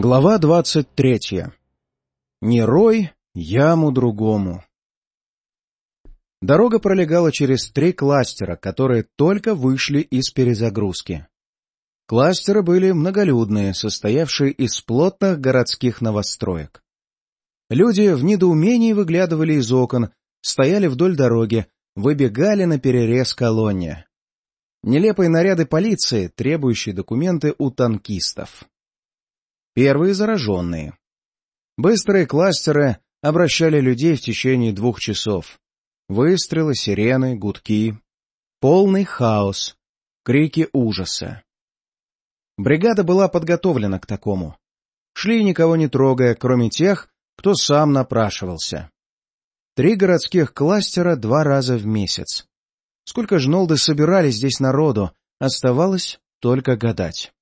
Глава двадцать третья. Не рой яму другому. Дорога пролегала через три кластера, которые только вышли из перезагрузки. Кластеры были многолюдные, состоявшие из плотных городских новостроек. Люди в недоумении выглядывали из окон, стояли вдоль дороги, выбегали на перерез колонне. Нелепые наряды полиции, требующие документы у танкистов. Первые зараженные. Быстрые кластеры обращали людей в течение двух часов. Выстрелы, сирены, гудки. Полный хаос. Крики ужаса. Бригада была подготовлена к такому. Шли никого не трогая, кроме тех, кто сам напрашивался. Три городских кластера два раза в месяц. Сколько жнолды собирали здесь народу, оставалось только гадать.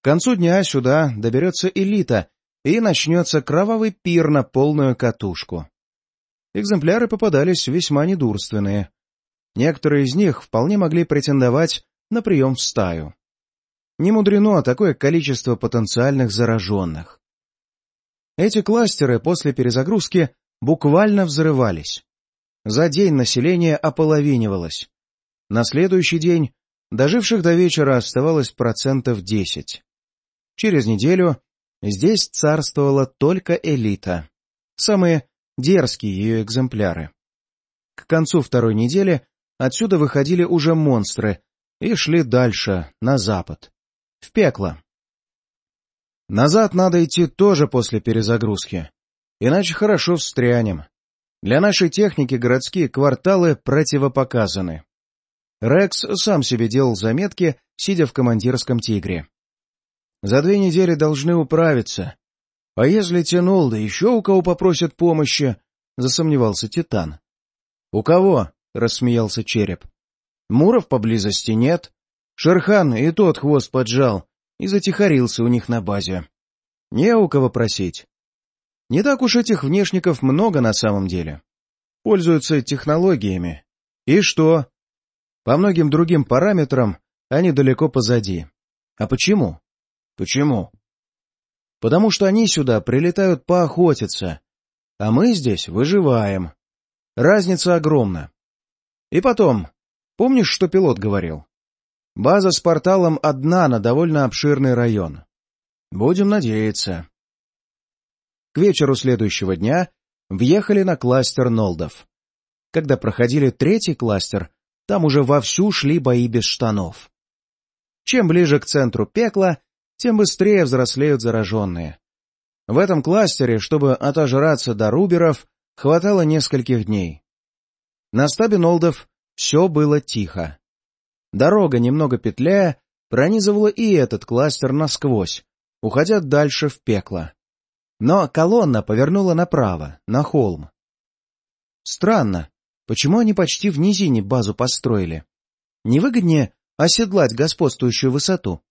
К концу дня сюда доберется элита, и начнется кровавый пир на полную катушку. Экземпляры попадались весьма недурственные. Некоторые из них вполне могли претендовать на прием в стаю. Не мудрено такое количество потенциальных зараженных. Эти кластеры после перезагрузки буквально взрывались. За день население ополовинивалось. На следующий день доживших до вечера оставалось процентов десять. Через неделю здесь царствовала только элита, самые дерзкие ее экземпляры. К концу второй недели отсюда выходили уже монстры и шли дальше, на запад, в пекло. Назад надо идти тоже после перезагрузки, иначе хорошо встрянем. Для нашей техники городские кварталы противопоказаны. Рекс сам себе делал заметки, сидя в командирском «Тигре». За две недели должны управиться. А если тянул, да еще у кого попросят помощи? — засомневался Титан. — У кого? — рассмеялся Череп. — Муров поблизости нет. Шерхан и тот хвост поджал и затихарился у них на базе. Не у кого просить. Не так уж этих внешников много на самом деле. Пользуются технологиями. И что? По многим другим параметрам они далеко позади. А почему? Почему? Потому что они сюда прилетают поохотиться, а мы здесь выживаем. Разница огромна. И потом, помнишь, что пилот говорил? База с порталом одна на довольно обширный район. Будем надеяться. К вечеру следующего дня въехали на кластер Нолдов. Когда проходили третий кластер, там уже вовсю шли бои без штанов. Чем ближе к центру пекла, тем быстрее взрослеют зараженные. В этом кластере, чтобы отожраться до руберов, хватало нескольких дней. На стабе Нолдов все было тихо. Дорога, немного петляя, пронизывала и этот кластер насквозь, уходя дальше в пекло. Но колонна повернула направо, на холм. Странно, почему они почти в низине базу построили? Невыгоднее оседлать господствующую высоту? —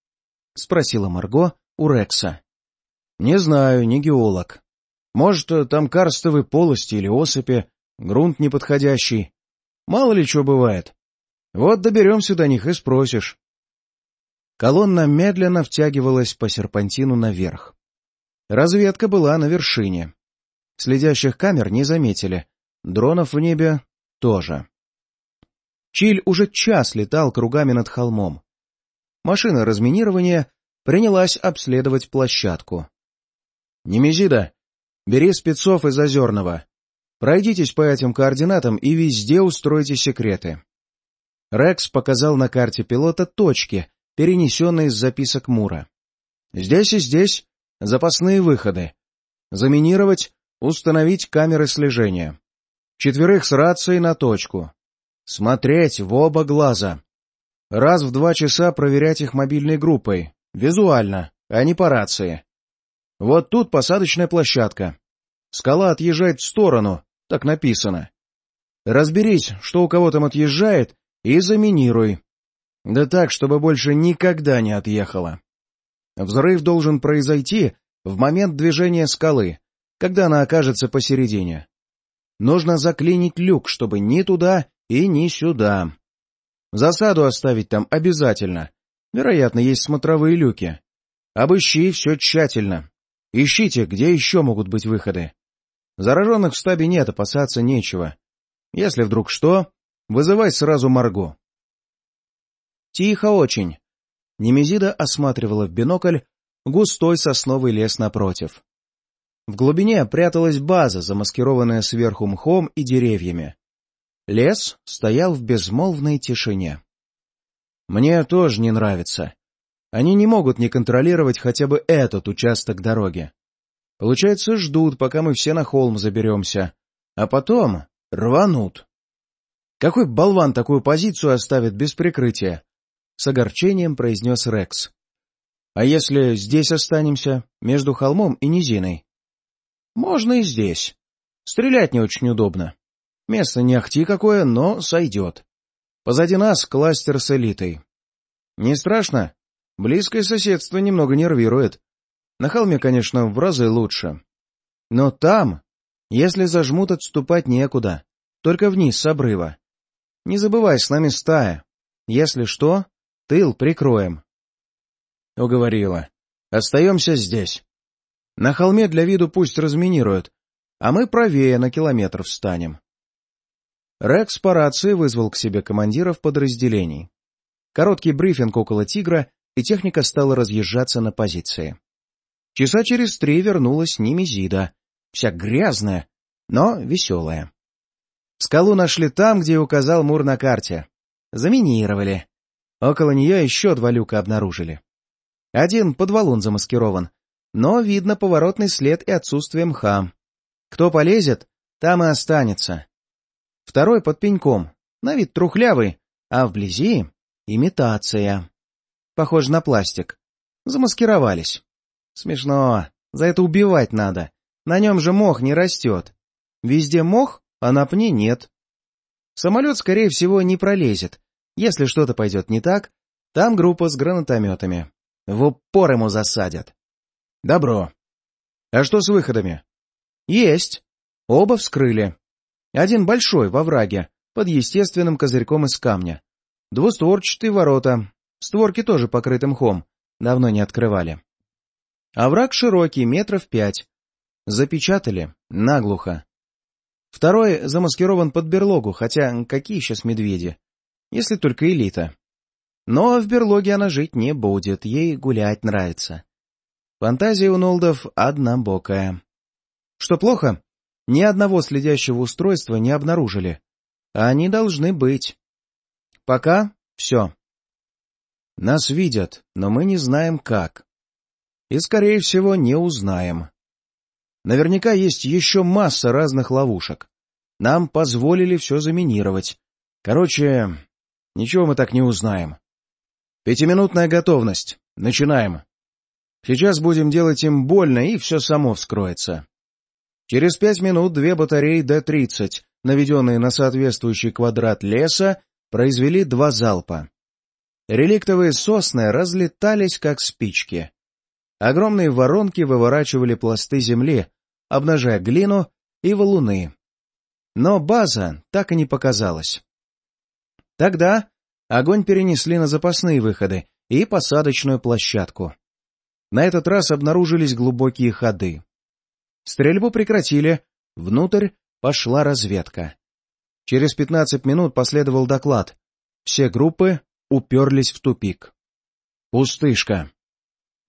спросила Марго у Рекса. — Не знаю, не геолог. Может, там карстовые полости или осыпи, грунт неподходящий. Мало ли что бывает. Вот доберемся до них и спросишь. Колонна медленно втягивалась по серпантину наверх. Разведка была на вершине. Следящих камер не заметили. Дронов в небе тоже. Чиль уже час летал кругами над холмом. Машина разминирования принялась обследовать площадку. — Немезида, бери спецов из Озерного. Пройдитесь по этим координатам и везде устройте секреты. Рекс показал на карте пилота точки, перенесенные из записок Мура. Здесь и здесь запасные выходы. Заминировать, установить камеры слежения. Четверых с рацией на точку. Смотреть в оба глаза. Раз в два часа проверять их мобильной группой. Визуально, а не по рации. Вот тут посадочная площадка. Скала отъезжает в сторону, так написано. Разберись, что у кого там отъезжает, и заминируй. Да так, чтобы больше никогда не отъехала. Взрыв должен произойти в момент движения скалы, когда она окажется посередине. Нужно заклинить люк, чтобы ни туда и ни сюда. Засаду оставить там обязательно. Вероятно, есть смотровые люки. Обыщи все тщательно. Ищите, где еще могут быть выходы. Зараженных в стабе нет, опасаться нечего. Если вдруг что, вызывай сразу Марго. Тихо очень. Немезида осматривала в бинокль густой сосновый лес напротив. В глубине пряталась база, замаскированная сверху мхом и деревьями. Лес стоял в безмолвной тишине. Мне тоже не нравится. Они не могут не контролировать хотя бы этот участок дороги. Получается, ждут, пока мы все на холм заберемся, а потом рванут. Какой болван такую позицию оставит без прикрытия? С огорчением произнес Рекс. А если здесь останемся, между холмом и низиной? Можно и здесь. Стрелять не очень удобно. Место не ахти какое, но сойдет. Позади нас кластер с элитой. Не страшно? Близкое соседство немного нервирует. На холме, конечно, в разы лучше. Но там, если зажмут, отступать некуда. Только вниз с обрыва. Не забывай, с нами стая. Если что, тыл прикроем. Уговорила. Остаемся здесь. На холме для виду пусть разминируют, а мы правее на километр встанем. Рекс по рации вызвал к себе командиров подразделений. Короткий брифинг около «Тигра», и техника стала разъезжаться на позиции. Часа через три вернулась Немезида, вся грязная, но веселая. Скалу нашли там, где указал Мур на карте. Заминировали. Около нее еще два люка обнаружили. Один под валун замаскирован, но видно поворотный след и отсутствие мха. Кто полезет, там и останется. Второй под пеньком, на вид трухлявый, а вблизи — имитация. Похоже на пластик. Замаскировались. Смешно. За это убивать надо. На нем же мох не растет. Везде мох, а на пне нет. Самолет, скорее всего, не пролезет. Если что-то пойдет не так, там группа с гранатометами. В упор ему засадят. Добро. А что с выходами? Есть. Оба вскрыли. Один большой, во враге, под естественным козырьком из камня. Двустворчатые ворота. Створки тоже покрыты мхом. Давно не открывали. Овраг широкий, метров пять. Запечатали. Наглухо. Второй замаскирован под берлогу, хотя какие сейчас медведи? Если только элита. Но в берлоге она жить не будет, ей гулять нравится. Фантазия у Нолдов однобокая. Что плохо, ни одного следящего устройства не обнаружили. Они должны быть. Пока все. Нас видят, но мы не знаем как. И, скорее всего, не узнаем. Наверняка есть еще масса разных ловушек. Нам позволили все заминировать. Короче, ничего мы так не узнаем. Пятиминутная готовность. Начинаем. Сейчас будем делать им больно, и все само вскроется. Через пять минут две батареи Д-30, наведенные на соответствующий квадрат леса, произвели два залпа. Реликтовые сосны разлетались, как спички. Огромные воронки выворачивали пласты земли, обнажая глину и валуны. Но база так и не показалась. Тогда огонь перенесли на запасные выходы и посадочную площадку. На этот раз обнаружились глубокие ходы. Стрельбу прекратили, внутрь пошла разведка. Через пятнадцать минут последовал доклад. Все группы уперлись в тупик. Пустышка.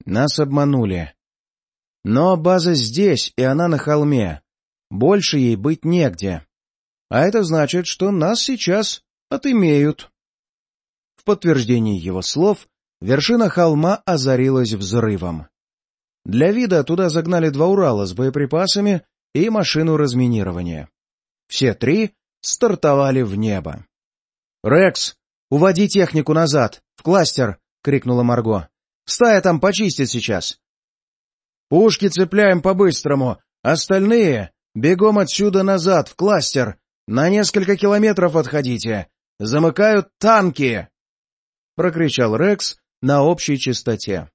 Нас обманули. Но база здесь, и она на холме. Больше ей быть негде. А это значит, что нас сейчас отымеют. В подтверждении его слов Вершина холма озарилась взрывом. Для вида туда загнали два Урала с боеприпасами и машину разминирования. Все три стартовали в небо. «Рекс, уводи технику назад, в кластер!» — крикнула Марго. «Стая там почистит сейчас!» «Пушки цепляем по-быстрому, остальные бегом отсюда назад, в кластер! На несколько километров отходите! Замыкают танки!» — прокричал Рекс, на общей частоте.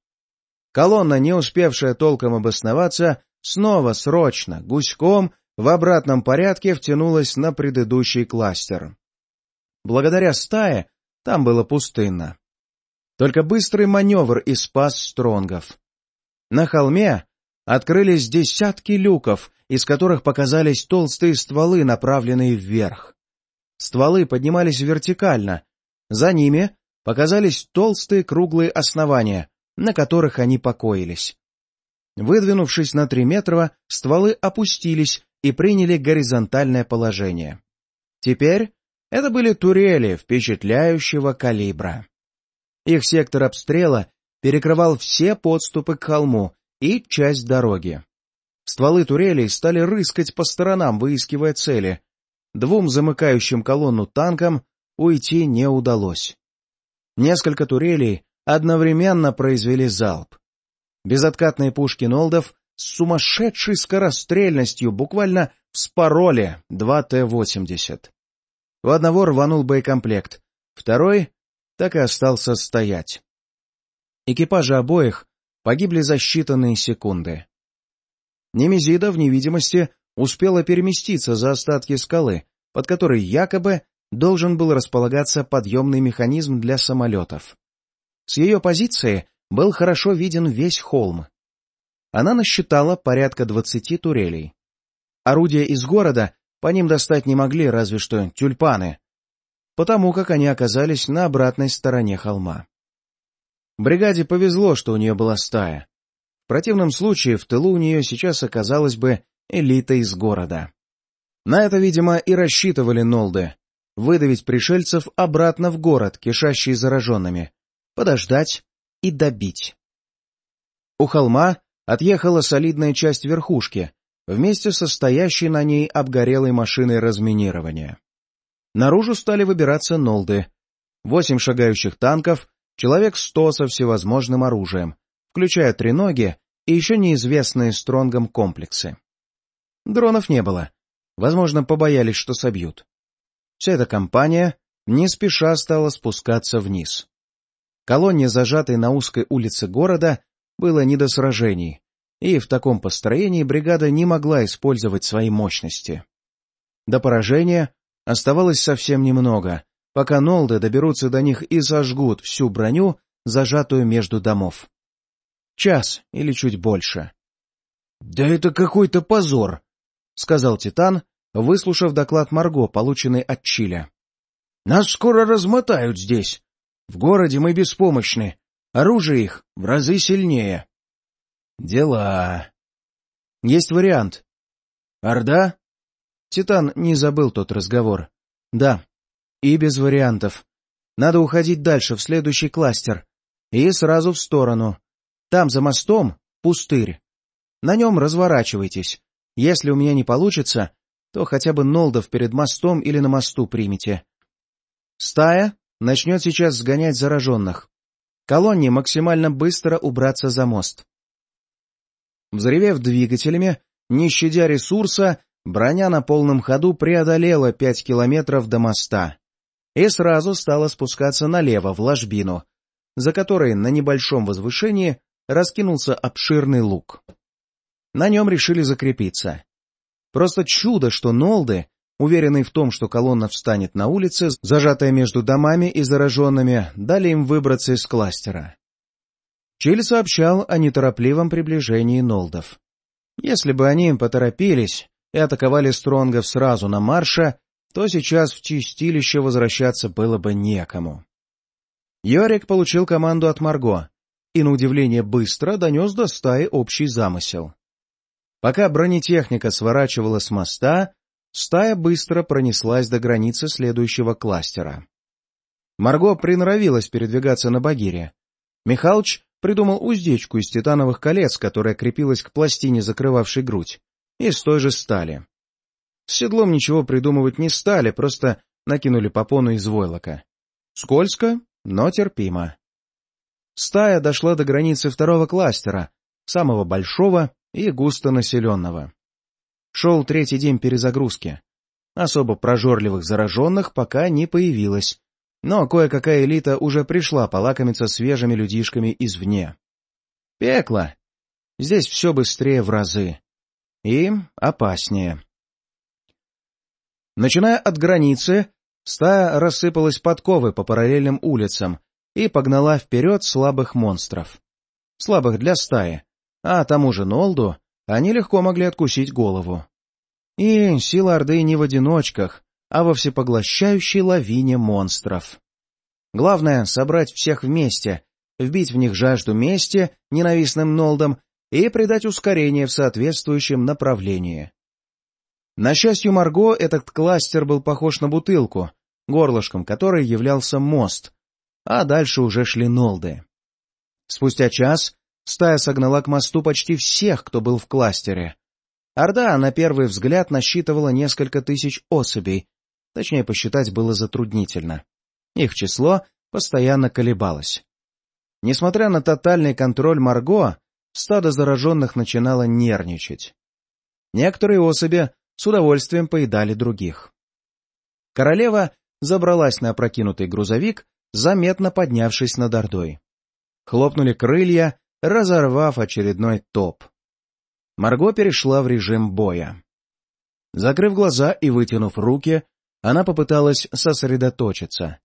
Колонна, не успевшая толком обосноваться, снова срочно, гуськом, в обратном порядке втянулась на предыдущий кластер. Благодаря стае там было пустынно. Только быстрый маневр и спас Стронгов. На холме открылись десятки люков, из которых показались толстые стволы, направленные вверх. Стволы поднимались вертикально. За ними показались толстые круглые основания, на которых они покоились. Выдвинувшись на три метра, стволы опустились и приняли горизонтальное положение. Теперь это были турели впечатляющего калибра. Их сектор обстрела перекрывал все подступы к холму и часть дороги. Стволы турелей стали рыскать по сторонам, выискивая цели. Двум замыкающим колонну танкам уйти не удалось. Несколько турелей одновременно произвели залп. Безоткатные пушки Нолдов с сумасшедшей скорострельностью буквально вспороли два Т-80. У одного рванул боекомплект, второй так и остался стоять. Экипажи обоих погибли за считанные секунды. Немезида в невидимости успела переместиться за остатки скалы, под которой якобы должен был располагаться подъемный механизм для самолетов. С ее позиции был хорошо виден весь холм. Она насчитала порядка двадцати турелей. Орудия из города по ним достать не могли, разве что тюльпаны, потому как они оказались на обратной стороне холма. Бригаде повезло, что у нее была стая. В противном случае в тылу у нее сейчас оказалась бы элита из города. На это, видимо, и рассчитывали Нолды — выдавить пришельцев обратно в город, кишащий зараженными, подождать и добить. У холма отъехала солидная часть верхушки, вместе со стоящей на ней обгорелой машиной разминирования. Наружу стали выбираться Нолды. Восемь шагающих танков, человек сто со всевозможным оружием, включая треноги и еще неизвестные Стронгом комплексы. Дронов не было. Возможно, побоялись, что собьют. Вся эта компания не спеша стала спускаться вниз. Колонне, зажатой на узкой улице города, было не до сражений, и в таком построении бригада не могла использовать свои мощности. До поражения оставалось совсем немного, пока Нолды доберутся до них и сожгут всю броню, зажатую между домов. Час или чуть больше. — Да это какой-то позор! — сказал Титан, выслушав доклад Марго, полученный от Чиля. — Нас скоро размотают здесь. В городе мы беспомощны. Оружие их в разы сильнее. Дела. Есть вариант. Орда? Титан не забыл тот разговор. Да. И без вариантов. Надо уходить дальше, в следующий кластер. И сразу в сторону. Там, за мостом, пустырь. На нем разворачивайтесь. Если у меня не получится, то хотя бы Нолдов перед мостом или на мосту примите. Стая начнет сейчас сгонять зараженных. Колонне максимально быстро убраться за мост. Взревев двигателями, не щадя ресурса, броня на полном ходу преодолела пять километров до моста и сразу стала спускаться налево, в ложбину, за которой на небольшом возвышении раскинулся обширный луг. На нем решили закрепиться. Просто чудо, что Нолды Уверенный в том, что колонна встанет на улице, зажатая между домами и зараженными, дали им выбраться из кластера. Чиль сообщал о неторопливом приближении Нолдов. Если бы они им поторопились и атаковали Стронгов сразу на марше, то сейчас в чистилище возвращаться было бы некому. Йорик получил команду от Марго и, на удивление, быстро донес до стаи общий замысел. Пока бронетехника сворачивала с моста, стая быстро пронеслась до границы следующего кластера. Марго приноровилась передвигаться на Багире. Михалыч придумал уздечку из титановых колец, которая крепилась к пластине, закрывавшей грудь, из той же стали. С седлом ничего придумывать не стали, просто накинули попону из войлока. Скользко, но терпимо. Стая дошла до границы второго кластера, самого большого и густонаселенного. Шел третий день перезагрузки. Особо прожорливых зараженных пока не появилось, но кое-какая элита уже пришла полакомиться свежими людишками извне. Пекло! Здесь все быстрее в разы. И опаснее. Начиная от границы, стая рассыпалась подковы по параллельным улицам и погнала вперед слабых монстров. Слабых для стаи, а тому же Нолду они легко могли откусить голову. И сила Орды не в одиночках, а во всепоглощающей лавине монстров. Главное — собрать всех вместе, вбить в них жажду мести ненавистным Нолдом и придать ускорение в соответствующем направлении. На счастье Марго, этот кластер был похож на бутылку, горлышком которой являлся мост, а дальше уже шли Нолды. Спустя час Стая согнала к мосту почти всех, кто был в кластере. Орда, на первый взгляд, насчитывала несколько тысяч особей. Точнее, посчитать было затруднительно. Их число постоянно колебалось. Несмотря на тотальный контроль Марго, стадо зараженных начинало нервничать. Некоторые особи с удовольствием поедали других. Королева забралась на опрокинутый грузовик, заметно поднявшись над Ордой. Хлопнули крылья, разорвав очередной топ. Марго перешла в режим боя. Закрыв глаза и вытянув руки, она попыталась сосредоточиться.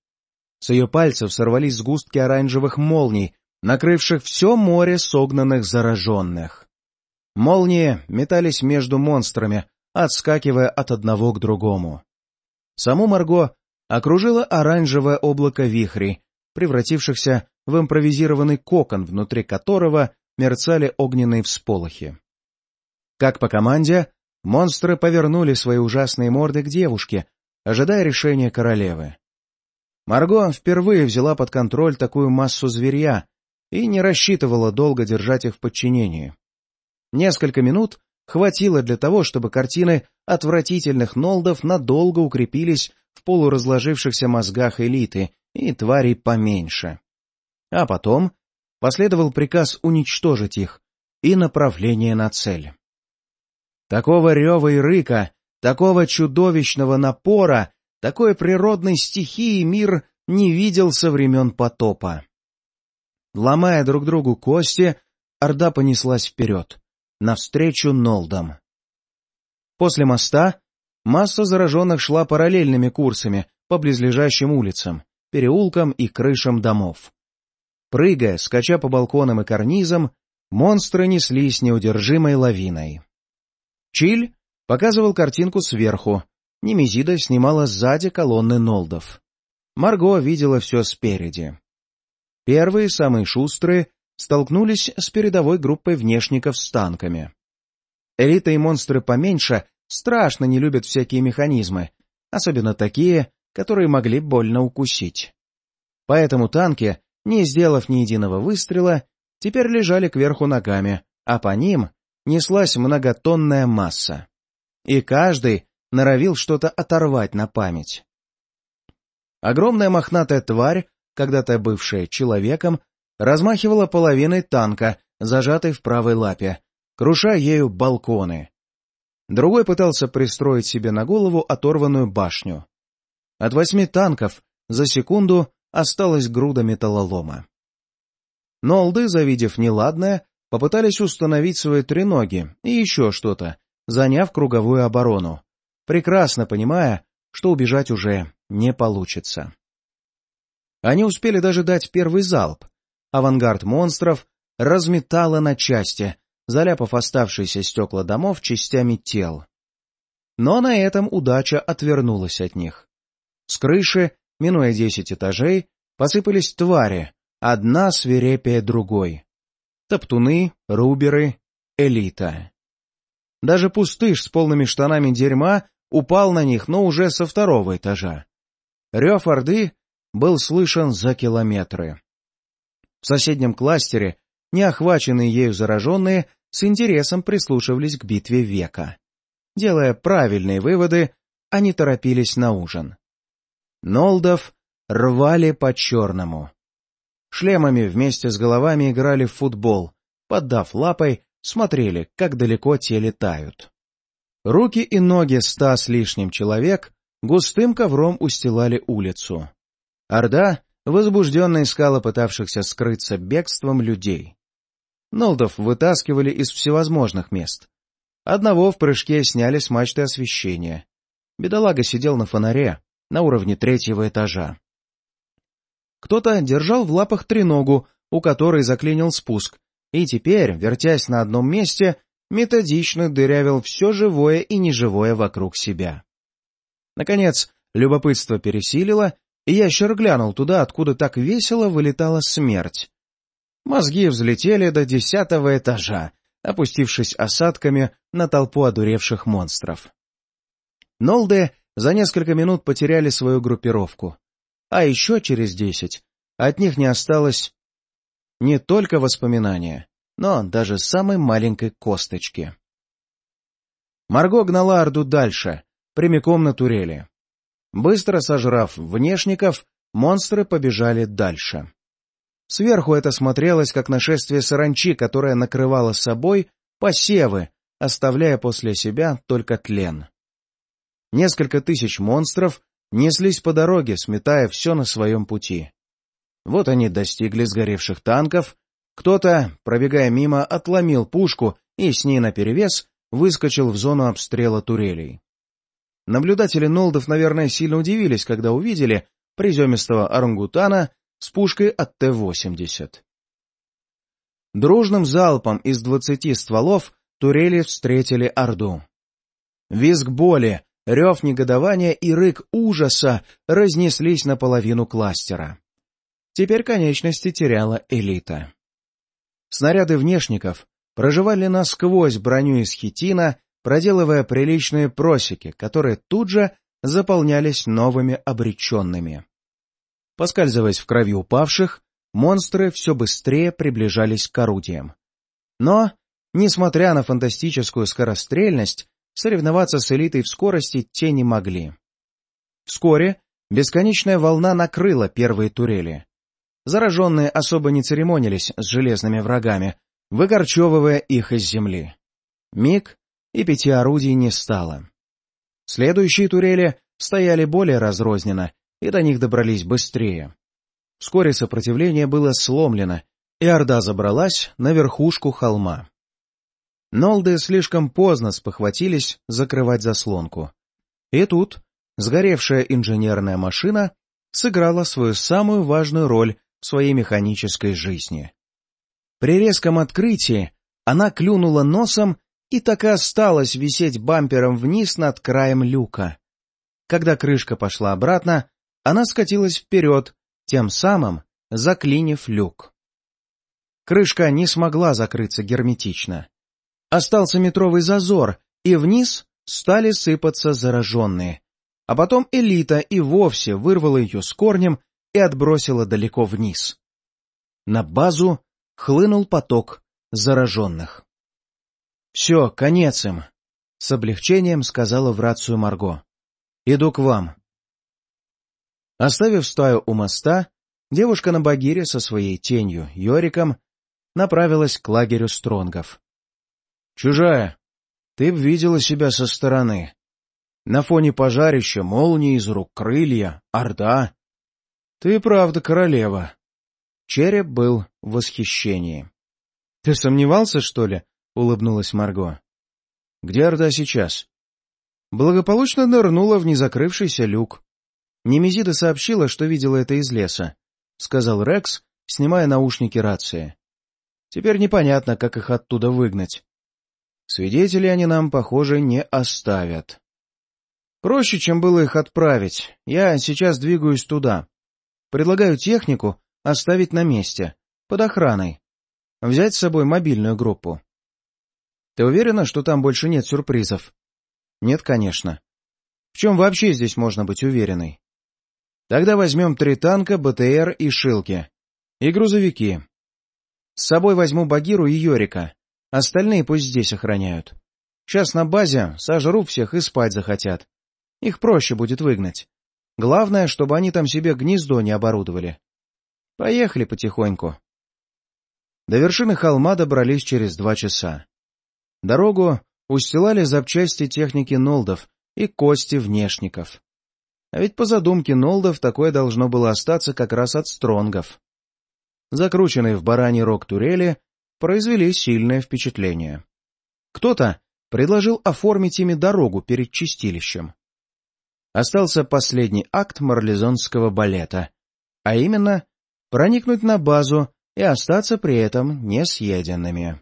С ее пальцев сорвались сгустки оранжевых молний, накрывших все море согнанных зараженных. Молнии метались между монстрами, отскакивая от одного к другому. Саму Марго окружило оранжевое облако вихрей, превратившихся в импровизированный кокон, внутри которого мерцали огненные всполохи. Как по команде, монстры повернули свои ужасные морды к девушке, ожидая решения королевы. Марго впервые взяла под контроль такую массу зверья и не рассчитывала долго держать их в подчинении. Несколько минут хватило для того, чтобы картины отвратительных нолдов надолго укрепились в полуразложившихся мозгах элиты и тварей поменьше. А потом последовал приказ уничтожить их и направление на цель. Такого рева и рыка, такого чудовищного напора, такой природной стихии мир не видел со времен потопа. Ломая друг другу кости, Орда понеслась вперед, навстречу Нолдам. После моста масса зараженных шла параллельными курсами по близлежащим улицам, переулкам и крышам домов. Прыгая, скача по балконам и карнизам, монстры неслись неудержимой лавиной. Чиль показывал картинку сверху, Немезида снимала сзади колонны нолдов. Марго видела все спереди. Первые, самые шустрые, столкнулись с передовой группой внешников с танками. Элита и монстры поменьше страшно не любят всякие механизмы, особенно такие, которые могли больно укусить. Поэтому танки не сделав ни единого выстрела, теперь лежали кверху ногами, а по ним неслась многотонная масса. И каждый норовил что-то оторвать на память. Огромная мохнатая тварь, когда-то бывшая человеком, размахивала половиной танка, зажатой в правой лапе, круша ею балконы. Другой пытался пристроить себе на голову оторванную башню. От восьми танков за секунду осталась груда металлолома. Нолды, завидев неладное, попытались установить свои треноги и еще что-то, заняв круговую оборону, прекрасно понимая, что убежать уже не получится. Они успели даже дать первый залп. Авангард монстров разметало на части, заляпав оставшиеся стекла домов частями тел. Но на этом удача отвернулась от них. С крыши Минуя десять этажей, посыпались твари, одна свирепее другой. Топтуны, руберы, элита. Даже пустыш с полными штанами дерьма упал на них, но уже со второго этажа. Рев Орды был слышен за километры. В соседнем кластере, не охваченные ею зараженные, с интересом прислушивались к битве века. Делая правильные выводы, они торопились на ужин. Нолдов рвали по-черному. Шлемами вместе с головами играли в футбол, поддав лапой, смотрели, как далеко те летают. Руки и ноги ста с лишним человек густым ковром устилали улицу. Орда возбужденно искала пытавшихся скрыться бегством людей. Нолдов вытаскивали из всевозможных мест. Одного в прыжке сняли с мачты освещения. Бедолага сидел на фонаре, на уровне третьего этажа. Кто-то держал в лапах треногу, у которой заклинил спуск, и теперь, вертясь на одном месте, методично дырявил все живое и неживое вокруг себя. Наконец, любопытство пересилило, и ящер глянул туда, откуда так весело вылетала смерть. Мозги взлетели до десятого этажа, опустившись осадками на толпу одуревших монстров. Нолды за несколько минут потеряли свою группировку, а еще через десять от них не осталось не только воспоминания, но даже самой маленькой косточки. Марго гнала Орду дальше, прямиком на турели. Быстро сожрав внешников, монстры побежали дальше. Сверху это смотрелось, как нашествие саранчи, которое накрывало собой посевы, оставляя после себя только тлен. Несколько тысяч монстров неслись по дороге, сметая все на своем пути. Вот они достигли сгоревших танков, кто-то, пробегая мимо, отломил пушку и с ней наперевес выскочил в зону обстрела турелей. Наблюдатели Нолдов, наверное, сильно удивились, когда увидели приземистого орангутана с пушкой от Т-80. Дружным залпом из двадцати стволов турели встретили Орду. Визг боли, рев негодования и рык ужаса разнеслись наполовину кластера. Теперь конечности теряла элита. Снаряды внешников проживали насквозь броню из хитина, проделывая приличные просеки, которые тут же заполнялись новыми обреченными. Поскальзываясь в крови упавших, монстры все быстрее приближались к орудиям. Но, несмотря на фантастическую скорострельность, соревноваться с элитой в скорости те не могли. Вскоре бесконечная волна накрыла первые турели. Зараженные особо не церемонились с железными врагами, выгорчевывая их из земли. Миг, и пяти орудий не стало. Следующие турели стояли более разрозненно, и до них добрались быстрее. Вскоре сопротивление было сломлено, и Орда забралась на верхушку холма. Нолды слишком поздно спохватились закрывать заслонку. И тут сгоревшая инженерная машина сыграла свою самую важную роль в своей механической жизни. При резком открытии она клюнула носом и так и осталась висеть бампером вниз над краем люка. Когда крышка пошла обратно, она скатилась вперед, тем самым заклинив люк. Крышка не смогла закрыться герметично. Остался метровый зазор, и вниз стали сыпаться зараженные. А потом элита и вовсе вырвала ее с корнем и отбросила далеко вниз. На базу хлынул поток зараженных. — Все, конец им, — с облегчением сказала в рацию Марго. — Иду к вам. Оставив стаю у моста, девушка на Багире со своей тенью, Йориком, направилась к лагерю Стронгов. — Чужая, ты б видела себя со стороны. На фоне пожарища, молнии из рук, крылья, орда. Ты правда королева. Череп был в восхищении. — Ты сомневался, что ли? — улыбнулась Марго. — Где орда сейчас? Благополучно нырнула в незакрывшийся люк. Немезида сообщила, что видела это из леса, — сказал Рекс, снимая наушники рации. Теперь непонятно, как их оттуда выгнать. Свидетелей они нам, похоже, не оставят. Проще, чем было их отправить. Я сейчас двигаюсь туда. Предлагаю технику оставить на месте, под охраной. Взять с собой мобильную группу. Ты уверена, что там больше нет сюрпризов? Нет, конечно. В чем вообще здесь можно быть уверенной? Тогда возьмем три танка, БТР и Шилки. И грузовики. С собой возьму Багиру и Йорика. Остальные пусть здесь охраняют. Сейчас на базе сожру всех и спать захотят. Их проще будет выгнать. Главное, чтобы они там себе гнездо не оборудовали. Поехали потихоньку. До вершины холма добрались через два часа. Дорогу устилали запчасти техники Нолдов и кости внешников. А ведь по задумке Нолдов такое должно было остаться как раз от стронгов. Закрученные в бараний рог турели произвели сильное впечатление. Кто-то предложил оформить ими дорогу перед чистилищем. Остался последний акт марлезонского балета, а именно проникнуть на базу и остаться при этом несъеденными.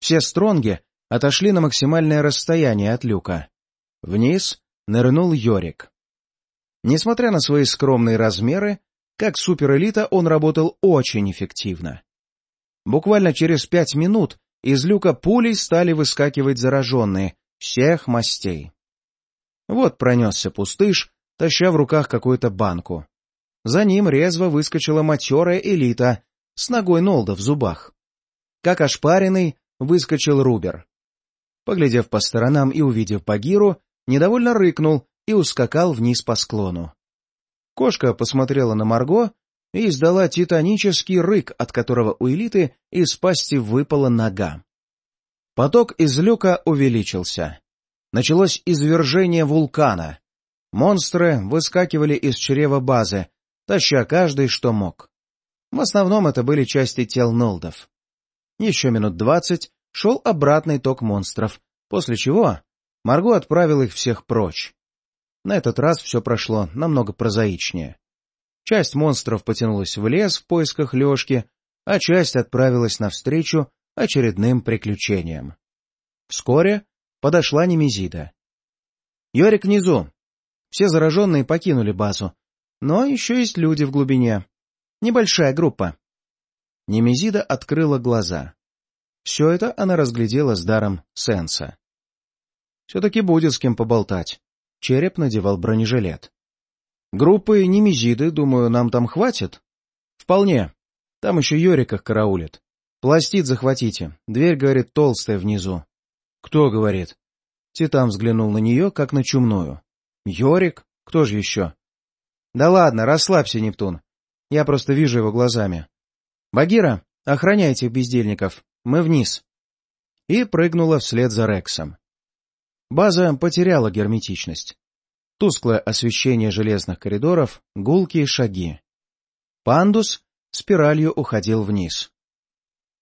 Все стронги отошли на максимальное расстояние от люка. Вниз нырнул Йорик. Несмотря на свои скромные размеры, как суперэлита он работал очень эффективно. Буквально через пять минут из люка пулей стали выскакивать зараженные всех мастей. Вот пронесся пустыш, таща в руках какую-то банку. За ним резво выскочила матерая элита с ногой Нолда в зубах. Как ошпаренный выскочил Рубер. Поглядев по сторонам и увидев Багиру, недовольно рыкнул и ускакал вниз по склону. Кошка посмотрела на Марго и издала титанический рык, от которого у элиты из пасти выпала нога. Поток из люка увеличился. Началось извержение вулкана. Монстры выскакивали из чрева базы, таща каждый, что мог. В основном это были части тел Нолдов. Еще минут двадцать шел обратный ток монстров, после чего Марго отправил их всех прочь. На этот раз все прошло намного прозаичнее. Часть монстров потянулась в лес в поисках Лешки, а часть отправилась навстречу очередным приключениям. Вскоре подошла Немезида. «Йорик внизу. Все зараженные покинули базу. Но еще есть люди в глубине. Небольшая группа». Немезида открыла глаза. Все это она разглядела с даром сенса. Все-таки будет с кем поболтать. Череп надевал бронежилет. «Группы немезиды, думаю, нам там хватит?» «Вполне. Там еще Йориках караулит. Пластид захватите. Дверь, говорит, толстая внизу». «Кто, говорит?» Титан взглянул на нее, как на чумную. «Йорик? Кто же еще?» «Да ладно, расслабься, Нептун. Я просто вижу его глазами. Багира, охраняй этих бездельников. Мы вниз». И прыгнула вслед за Рексом. База потеряла герметичность. Тусклое освещение железных коридоров, гулкие шаги. Пандус спиралью уходил вниз.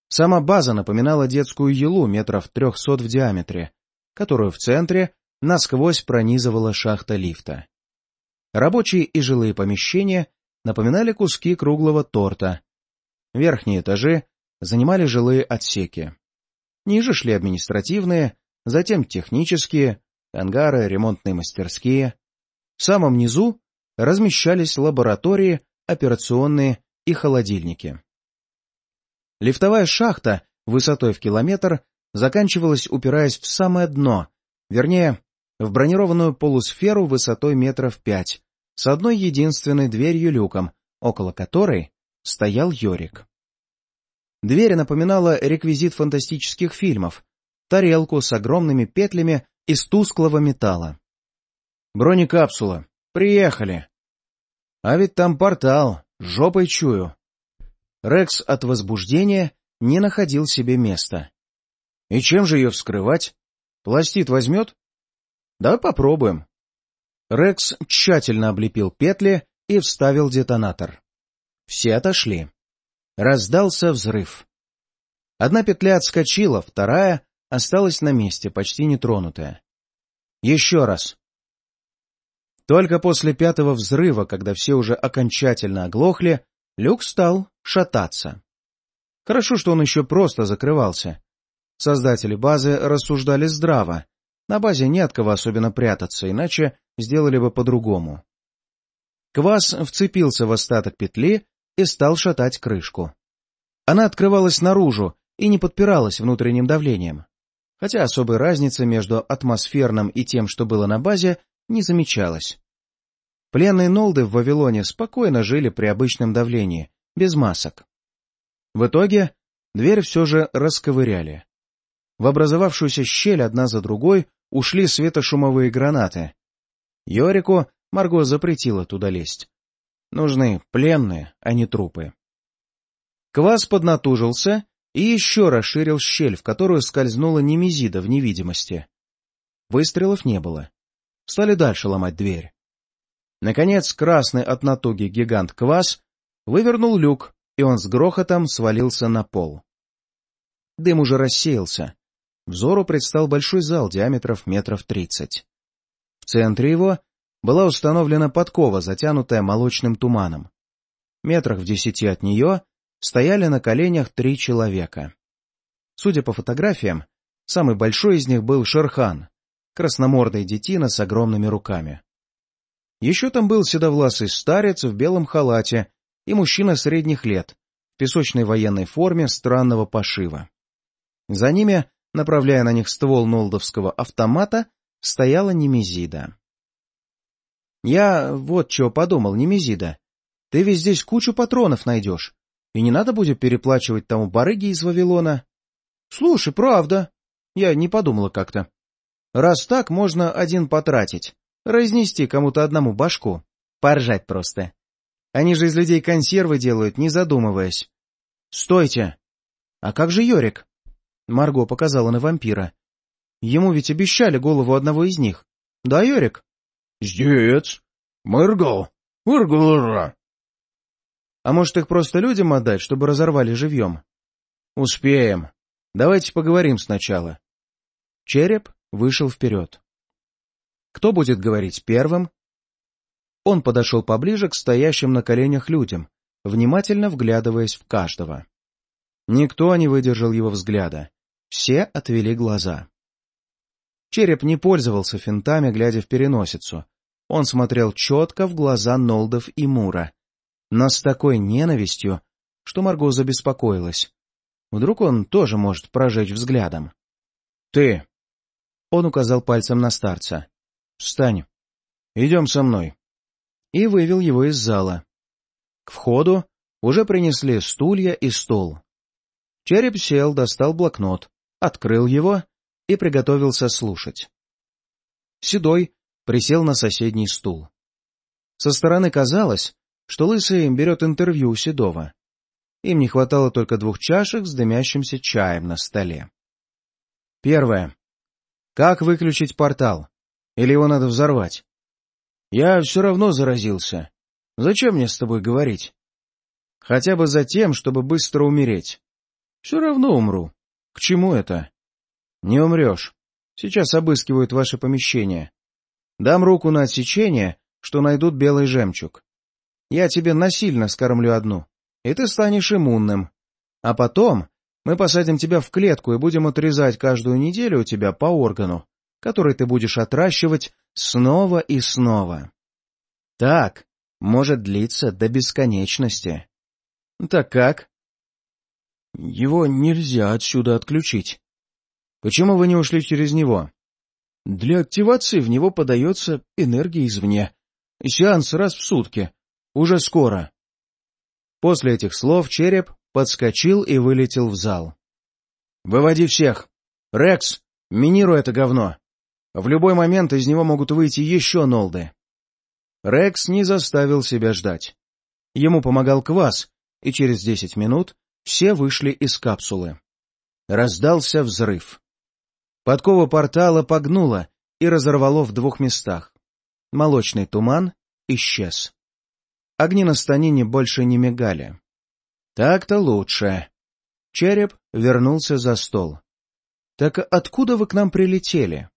Сама база напоминала детскую елу метров трехсот в диаметре, которую в центре насквозь пронизывала шахта лифта. Рабочие и жилые помещения напоминали куски круглого торта. Верхние этажи занимали жилые отсеки. Ниже шли административные, затем технические, ангары, ремонтные мастерские. В самом низу размещались лаборатории, операционные и холодильники. Лифтовая шахта высотой в километр заканчивалась, упираясь в самое дно, вернее, в бронированную полусферу высотой метров пять, с одной единственной дверью-люком, около которой стоял Йорик. Дверь напоминала реквизит фантастических фильмов, тарелку с огромными петлями из тусклого металла. «Бронекапсула! Приехали!» «А ведь там портал! Жопой чую!» Рекс от возбуждения не находил себе места. «И чем же ее вскрывать? Пластит возьмет?» «Давай попробуем». Рекс тщательно облепил петли и вставил детонатор. Все отошли. Раздался взрыв. Одна петля отскочила, вторая осталась на месте, почти нетронутая. Еще раз. Только после пятого взрыва, когда все уже окончательно оглохли, люк стал шататься. Хорошо, что он еще просто закрывался. Создатели базы рассуждали здраво. На базе не от кого особенно прятаться, иначе сделали бы по-другому. Квас вцепился в остаток петли и стал шатать крышку. Она открывалась наружу и не подпиралась внутренним давлением хотя особой разницы между атмосферным и тем, что было на базе, не замечалось. Пленные Нолды в Вавилоне спокойно жили при обычном давлении, без масок. В итоге дверь все же расковыряли. В образовавшуюся щель одна за другой ушли светошумовые гранаты. Йорику Марго запретила туда лезть. Нужны пленные, а не трупы. Квас поднатужился и еще расширил щель, в которую скользнула немезида в невидимости. Выстрелов не было. Стали дальше ломать дверь. Наконец, красный от натуги гигант Квас вывернул люк, и он с грохотом свалился на пол. Дым уже рассеялся. Взору предстал большой зал диаметров метров тридцать. В центре его была установлена подкова, затянутая молочным туманом. Метрах в десяти от нее стояли на коленях три человека. Судя по фотографиям, самый большой из них был Шерхан, красномордый детина с огромными руками. Еще там был седовласый старец в белом халате и мужчина средних лет в песочной военной форме странного пошива. За ними, направляя на них ствол нолдовского автомата, стояла Немезида. Я вот чего подумал, Немезида. Ты ведь здесь кучу патронов найдешь, и не надо будет переплачивать тому барыге из Вавилона. Слушай, правда. Я не подумала как-то. Раз так, можно один потратить, разнести кому-то одному башку, поржать просто. Они же из людей консервы делают, не задумываясь. Стойте! А как же Йорик? Марго показала на вампира. Ему ведь обещали голову одного из них. Да, Йорик? Здец! Марго! Марго! А может, их просто людям отдать, чтобы разорвали живьем? Успеем. Давайте поговорим сначала. Череп вышел вперед. Кто будет говорить первым? Он подошел поближе к стоящим на коленях людям, внимательно вглядываясь в каждого. Никто не выдержал его взгляда. Все отвели глаза. Череп не пользовался финтами, глядя в переносицу. Он смотрел четко в глаза Нолдов и Мура, но с такой ненавистью, что Марго забеспокоилась. Вдруг он тоже может прожечь взглядом. — Ты! — он указал пальцем на старца. — Встань. Идем со мной. И вывел его из зала. К входу уже принесли стулья и стол. Череп сел, достал блокнот, открыл его и приготовился слушать. Седой присел на соседний стул. Со стороны казалось, что Лысый берет интервью у Седова. Им не хватало только двух чашек с дымящимся чаем на столе. Первое. Как выключить портал? Или его надо взорвать? Я все равно заразился. Зачем мне с тобой говорить? Хотя бы за тем, чтобы быстро умереть. Все равно умру. К чему это? Не умрешь. Сейчас обыскивают ваше помещение. Дам руку на отсечение, что найдут белый жемчуг. Я тебе насильно скормлю одну, и ты станешь иммунным. А потом мы посадим тебя в клетку и будем отрезать каждую неделю у тебя по органу, который ты будешь отращивать снова и снова. Так может длиться до бесконечности. Так как? Его нельзя отсюда отключить. Почему вы не ушли через него? Для активации в него подается энергия извне. Сеанс раз в сутки. Уже скоро. После этих слов череп подскочил и вылетел в зал. «Выводи всех! Рекс, минируй это говно! В любой момент из него могут выйти еще нолды!» Рекс не заставил себя ждать. Ему помогал квас, и через десять минут все вышли из капсулы. Раздался взрыв. Подкова портала погнула и разорвало в двух местах. Молочный туман исчез. Огни на станине больше не мигали. Так-то лучше. Череп вернулся за стол. — Так откуда вы к нам прилетели?